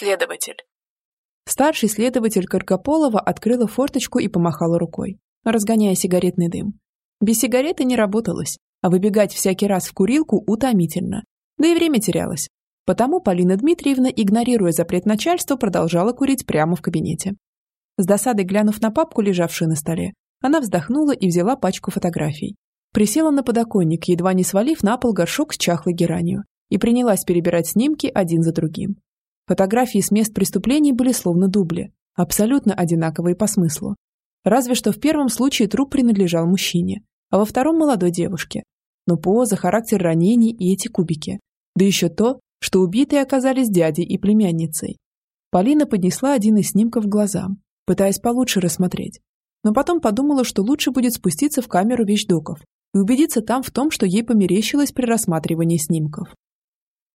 Следователь. Старший следователь Каркополова открыла форточку и помахала рукой, разгоняя сигаретный дым. Без сигареты не работалось, а выбегать всякий раз в курилку утомительно. Да и время терялось. Потому Полина Дмитриевна, игнорируя запрет начальства, продолжала курить прямо в кабинете. С досадой глянув на папку, лежавшую на столе, она вздохнула и взяла пачку фотографий. Присела на подоконник, едва не свалив на пол горшок с чахлой геранью, и принялась перебирать снимки один за другим. Фотографии с мест преступлений были словно дубли, абсолютно одинаковые по смыслу. Разве что в первом случае труп принадлежал мужчине, а во втором – молодой девушке. Но поза, характер ранений и эти кубики. Да еще то, что убитые оказались дядей и племянницей. Полина поднесла один из снимков к глазам, пытаясь получше рассмотреть. Но потом подумала, что лучше будет спуститься в камеру вещдоков и убедиться там в том, что ей померещилось при рассматривании снимков.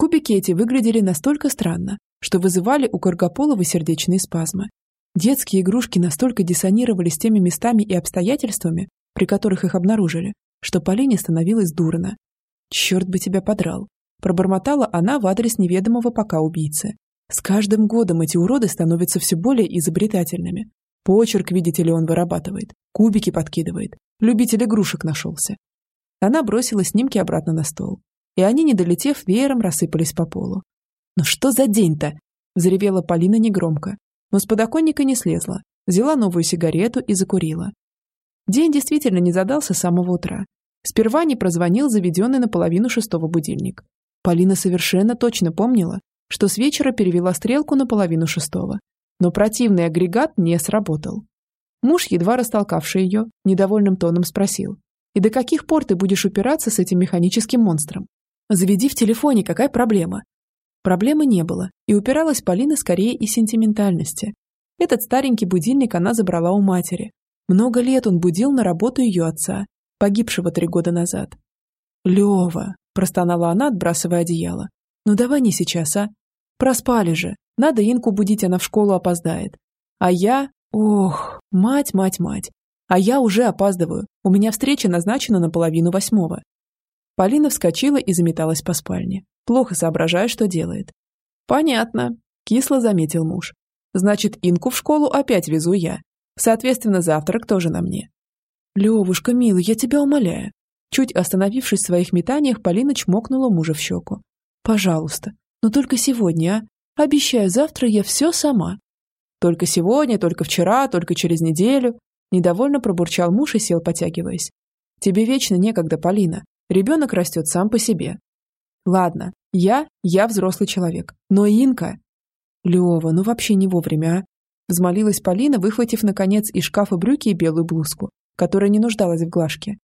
Кубики эти выглядели настолько странно, что вызывали у Каргополова сердечные спазмы. Детские игрушки настолько диссонировали с теми местами и обстоятельствами, при которых их обнаружили, что Полине становилось дурно. «Черт бы тебя подрал!» – пробормотала она в адрес неведомого пока убийцы. С каждым годом эти уроды становятся все более изобретательными. Почерк, видите ли, он вырабатывает, кубики подкидывает, любитель игрушек нашелся. Она бросила снимки обратно на стол, и они, не долетев, веером рассыпались по полу. «Ну что за день-то?» – взревела Полина негромко, но с подоконника не слезла, взяла новую сигарету и закурила. День действительно не задался с самого утра. Сперва не прозвонил заведенный наполовину шестого будильник. Полина совершенно точно помнила, что с вечера перевела стрелку на половину шестого. Но противный агрегат не сработал. Муж, едва растолкавший ее, недовольным тоном спросил. «И до каких пор ты будешь упираться с этим механическим монстром? Заведи в телефоне, какая проблема? Проблемы не было, и упиралась Полина скорее из сентиментальности. Этот старенький будильник она забрала у матери. Много лет он будил на работу ее отца, погибшего три года назад. «Лева!» – простонала она, отбрасывая одеяло. «Ну давай не сейчас, а? Проспали же. Надо Инку будить, она в школу опоздает. А я... Ох, мать, мать, мать. А я уже опаздываю. У меня встреча назначена на половину восьмого». Полина вскочила и заметалась по спальне плохо соображая, что делает. «Понятно», – кисло заметил муж. «Значит, Инку в школу опять везу я. Соответственно, завтрак тоже на мне». «Левушка, милый, я тебя умоляю». Чуть остановившись в своих метаниях, Полина чмокнула мужа в щеку. «Пожалуйста, но только сегодня, а? Обещаю, завтра я все сама». «Только сегодня, только вчера, только через неделю», недовольно пробурчал муж и сел, потягиваясь. «Тебе вечно некогда, Полина. Ребенок растет сам по себе. Ладно, я, я взрослый человек. Но Инка... Лева, ну вообще не вовремя, а? Взмолилась Полина, выхватив, наконец, из шкафа брюки и белую блузку, которая не нуждалась в глажке.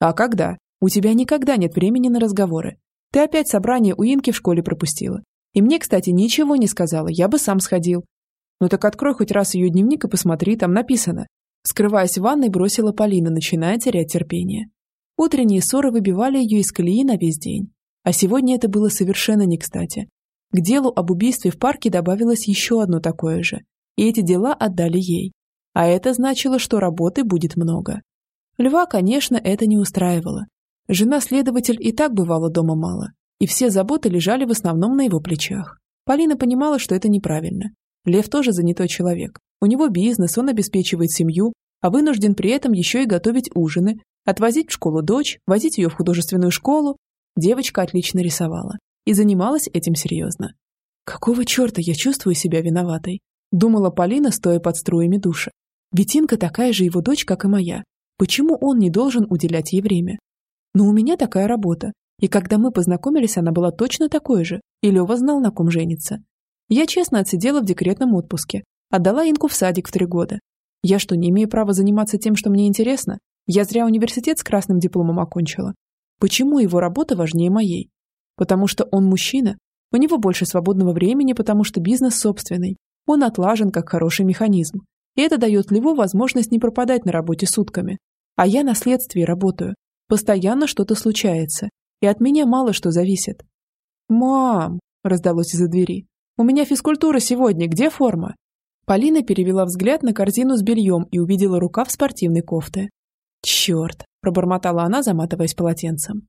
А когда? У тебя никогда нет времени на разговоры. Ты опять собрание у Инки в школе пропустила. И мне, кстати, ничего не сказала, я бы сам сходил. Ну так открой хоть раз ее дневник и посмотри, там написано. Скрываясь в ванной, бросила Полина, начиная терять терпение. Утренние ссоры выбивали ее из колеи на весь день. А сегодня это было совершенно не кстати. К делу об убийстве в парке добавилось еще одно такое же, и эти дела отдали ей. А это значило, что работы будет много. Льва, конечно, это не устраивало. Жена-следователь и так бывала дома мало, и все заботы лежали в основном на его плечах. Полина понимала, что это неправильно. Лев тоже занятой человек. У него бизнес, он обеспечивает семью, а вынужден при этом еще и готовить ужины, отвозить в школу дочь, возить ее в художественную школу, Девочка отлично рисовала и занималась этим серьезно. «Какого черта я чувствую себя виноватой?» Думала Полина, стоя под струями душа. Ведь Инка такая же его дочь, как и моя. Почему он не должен уделять ей время? Но у меня такая работа. И когда мы познакомились, она была точно такой же. И Лева знал, на ком женится. Я честно отсидела в декретном отпуске. Отдала Инку в садик в три года. Я что, не имею права заниматься тем, что мне интересно? Я зря университет с красным дипломом окончила. Почему его работа важнее моей? Потому что он мужчина, у него больше свободного времени, потому что бизнес собственный. Он отлажен как хороший механизм. И это дает Льву возможность не пропадать на работе сутками. А я на следствии работаю. Постоянно что-то случается. И от меня мало что зависит. «Мам!» – раздалось из-за двери. «У меня физкультура сегодня. Где форма?» Полина перевела взгляд на корзину с бельем и увидела рукав спортивной кофты. «Черт!» – пробормотала она, заматываясь полотенцем.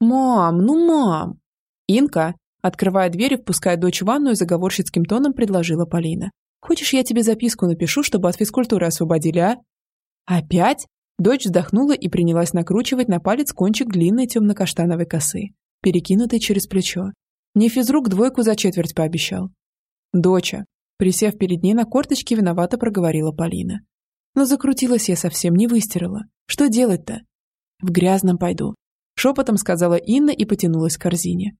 «Мам, ну мам!» «Инка!» Открывая дверь и впуская дочь в ванную, заговорщицким тоном предложила Полина. «Хочешь, я тебе записку напишу, чтобы от физкультуры освободили, а?» «Опять?» Дочь вздохнула и принялась накручивать на палец кончик длинной темно-каштановой косы, перекинутой через плечо. Мне физрук двойку за четверть пообещал. «Доча», присев перед ней на корточке, виновато проговорила Полина. Но закрутилась я совсем, не выстирала. Что делать-то? В грязном пойду. Шепотом сказала Инна и потянулась к корзине.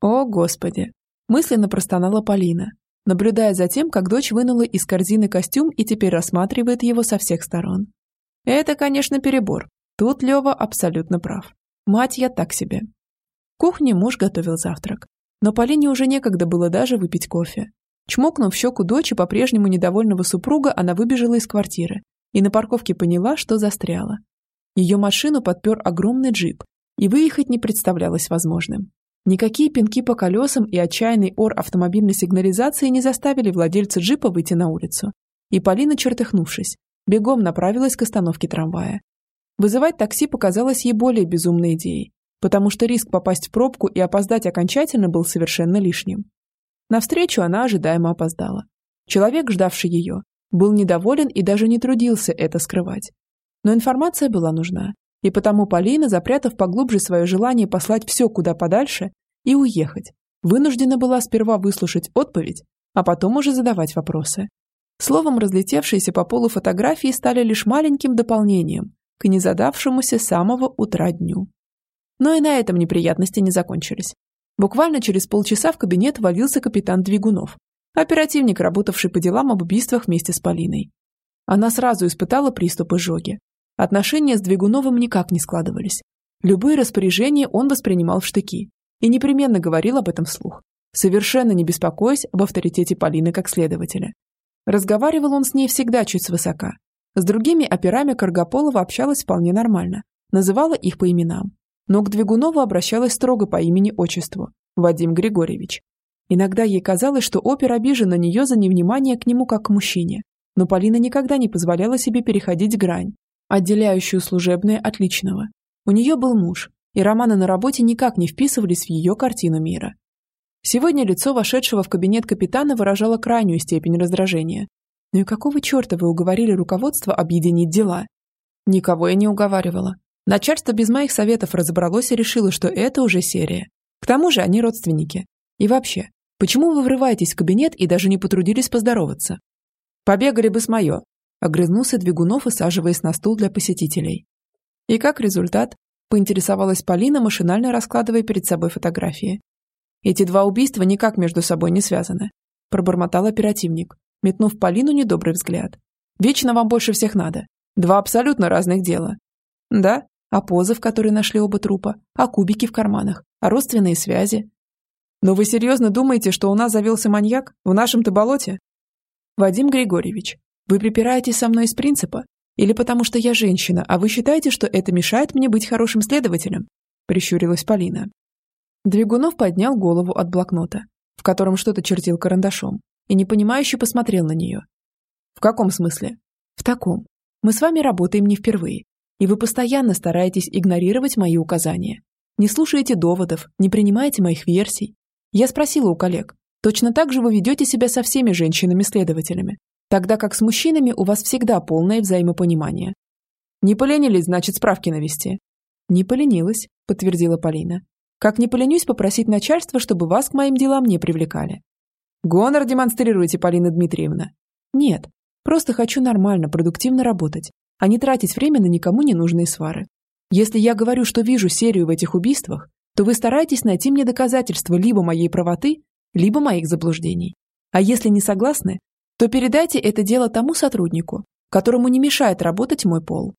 О, Господи! Мысленно простонала Полина, наблюдая за тем, как дочь вынула из корзины костюм и теперь рассматривает его со всех сторон. Это, конечно, перебор. Тут Лева абсолютно прав. Мать я так себе. В кухне муж готовил завтрак. Но Полине уже некогда было даже выпить кофе. Чмокнув щеку дочи по-прежнему недовольного супруга, она выбежала из квартиры и на парковке поняла, что застряла. Ее машину подпер огромный джип, и выехать не представлялось возможным. Никакие пинки по колесам и отчаянный ор автомобильной сигнализации не заставили владельца джипа выйти на улицу. И Полина, чертыхнувшись, бегом направилась к остановке трамвая. Вызывать такси показалось ей более безумной идеей, потому что риск попасть в пробку и опоздать окончательно был совершенно лишним. На встречу она ожидаемо опоздала. Человек, ждавший ее, был недоволен и даже не трудился это скрывать. Но информация была нужна, и потому Полина, запрятав поглубже свое желание послать все куда подальше и уехать, вынуждена была сперва выслушать отповедь, а потом уже задавать вопросы. Словом, разлетевшиеся по полу фотографии стали лишь маленьким дополнением к незадавшемуся самого утра дню. Но и на этом неприятности не закончились. Буквально через полчаса в кабинет валился капитан Двигунов, оперативник, работавший по делам об убийствах вместе с Полиной. Она сразу испытала приступ изжоги. Отношения с Двигуновым никак не складывались. Любые распоряжения он воспринимал в штыки и непременно говорил об этом вслух, совершенно не беспокоясь об авторитете Полины как следователя. Разговаривал он с ней всегда чуть свысока. С другими операми Каргополова общалась вполне нормально, называла их по именам но к Двигунову обращалась строго по имени-отчеству – Вадим Григорьевич. Иногда ей казалось, что опер обижен на нее за невнимание к нему как к мужчине, но Полина никогда не позволяла себе переходить грань, отделяющую служебное от личного. У нее был муж, и романы на работе никак не вписывались в ее картину мира. Сегодня лицо вошедшего в кабинет капитана выражало крайнюю степень раздражения. Ну и какого черта вы уговорили руководство объединить дела? Никого я не уговаривала. Начальство без моих советов разобралось и решило, что это уже серия. К тому же они родственники. И вообще, почему вы врываетесь в кабинет и даже не потрудились поздороваться? Побегали бы с мое. Огрызнулся Двигунов, усаживаясь на стул для посетителей. И как результат? Поинтересовалась Полина, машинально раскладывая перед собой фотографии. Эти два убийства никак между собой не связаны. Пробормотал оперативник, метнув Полину недобрый взгляд. Вечно вам больше всех надо. Два абсолютно разных дела. Да, а позы, в которой нашли оба трупа, а кубики в карманах, а родственные связи. Но вы серьезно думаете, что у нас завелся маньяк в нашем-то болоте? Вадим Григорьевич, вы припираетесь со мной из принципа? Или потому что я женщина, а вы считаете, что это мешает мне быть хорошим следователем? Прищурилась Полина. Двигунов поднял голову от блокнота, в котором что-то чертил карандашом, и непонимающе посмотрел на нее. В каком смысле? В таком. Мы с вами работаем не впервые, и вы постоянно стараетесь игнорировать мои указания. Не слушаете доводов, не принимаете моих версий. Я спросила у коллег, точно так же вы ведете себя со всеми женщинами-следователями, тогда как с мужчинами у вас всегда полное взаимопонимание. Не поленились, значит, справки навести. Не поленилась, подтвердила Полина. Как не поленюсь попросить начальство, чтобы вас к моим делам не привлекали. Гонор демонстрируете, Полина Дмитриевна. Нет, просто хочу нормально, продуктивно работать, а не тратить время на никому не нужные свары. Если я говорю, что вижу серию в этих убийствах, то вы стараетесь найти мне доказательства либо моей правоты, либо моих заблуждений. А если не согласны, то передайте это дело тому сотруднику, которому не мешает работать мой пол.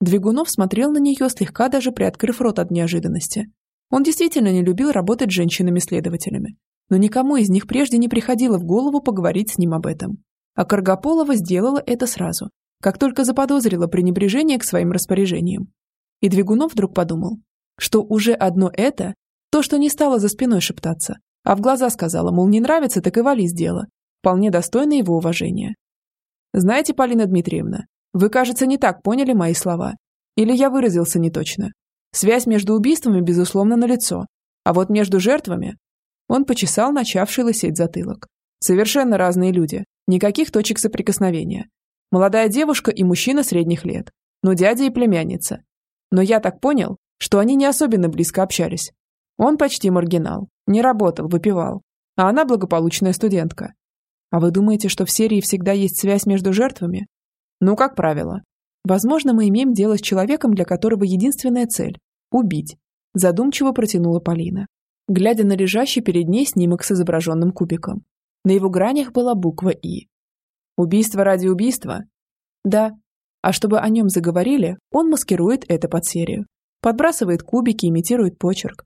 Двигунов смотрел на нее, слегка даже приоткрыв рот от неожиданности. Он действительно не любил работать с женщинами-следователями, но никому из них прежде не приходило в голову поговорить с ним об этом. А Каргополова сделала это сразу, как только заподозрила пренебрежение к своим распоряжениям. И Двигунов вдруг подумал, что уже одно это, то, что не стало за спиной шептаться, а в глаза сказала, мол, не нравится, так и вали с дела, вполне достойно его уважения. Знаете, Полина Дмитриевна, вы, кажется, не так поняли мои слова. Или я выразился неточно. Связь между убийствами, безусловно, налицо. А вот между жертвами... Он почесал начавший лысеть затылок. Совершенно разные люди. Никаких точек соприкосновения. Молодая девушка и мужчина средних лет. Ну, дядя и племянница. Но я так понял, что они не особенно близко общались. Он почти маргинал. Не работал, выпивал. А она благополучная студентка. А вы думаете, что в серии всегда есть связь между жертвами? Ну, как правило. Возможно, мы имеем дело с человеком, для которого единственная цель – убить. Задумчиво протянула Полина, глядя на лежащий перед ней снимок с изображенным кубиком. На его гранях была буква «И». Убийство ради убийства? Да. А чтобы о нем заговорили, он маскирует это под серию. Подбрасывает кубики, имитирует почерк.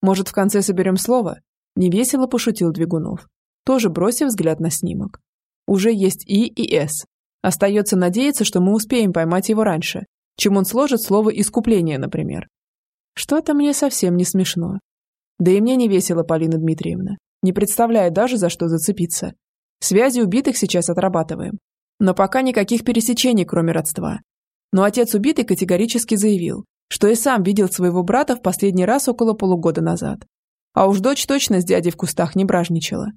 Может, в конце соберем слово? Невесело пошутил Двигунов, тоже бросив взгляд на снимок. Уже есть И и С. Остается надеяться, что мы успеем поймать его раньше, чем он сложит слово «искупление», например. Что-то мне совсем не смешно. Да и мне не весело, Полина Дмитриевна. Не представляю даже, за что зацепиться. Связи убитых сейчас отрабатываем. Но пока никаких пересечений, кроме родства. Но отец убитый категорически заявил, что и сам видел своего брата в последний раз около полугода назад. А уж дочь точно с дядей в кустах не бражничала.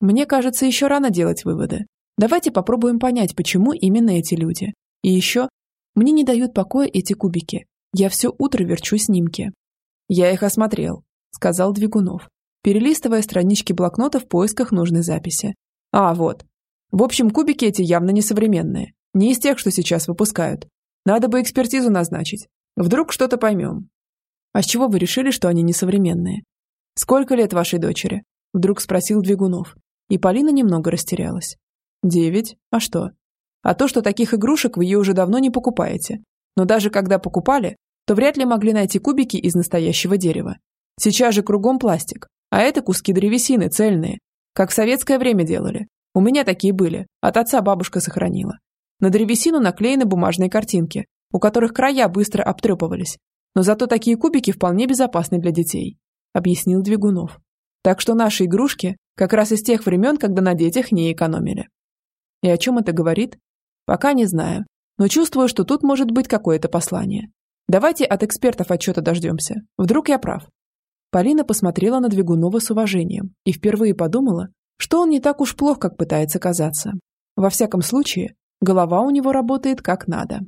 Мне кажется, еще рано делать выводы. Давайте попробуем понять, почему именно эти люди. И еще, мне не дают покоя эти кубики, я все утро верчу снимки. Я их осмотрел, сказал Двигунов, перелистывая странички блокнота в поисках нужной записи. А, вот. В общем, кубики эти явно несовременные. Не из тех, что сейчас выпускают. Надо бы экспертизу назначить. Вдруг что-то поймем. А с чего вы решили, что они несовременные? Сколько лет вашей дочери? Вдруг спросил Двигунов. И Полина немного растерялась. Девять? А что? А то, что таких игрушек вы ей уже давно не покупаете. Но даже когда покупали, то вряд ли могли найти кубики из настоящего дерева. Сейчас же кругом пластик, а это куски древесины, цельные, как в советское время делали. У меня такие были, от отца бабушка сохранила. На древесину наклеены бумажные картинки, у которых края быстро обтрепывались. Но зато такие кубики вполне безопасны для детей, объяснил Двигунов. Так что наши игрушки как раз из тех времен, когда на детях не экономили. И о чем это говорит? Пока не знаю, но чувствую, что тут может быть какое-то послание. Давайте от экспертов отчета дождемся. Вдруг я прав. Полина посмотрела на Двигунова с уважением и впервые подумала, что он не так уж плох, как пытается казаться. Во всяком случае, голова у него работает как надо.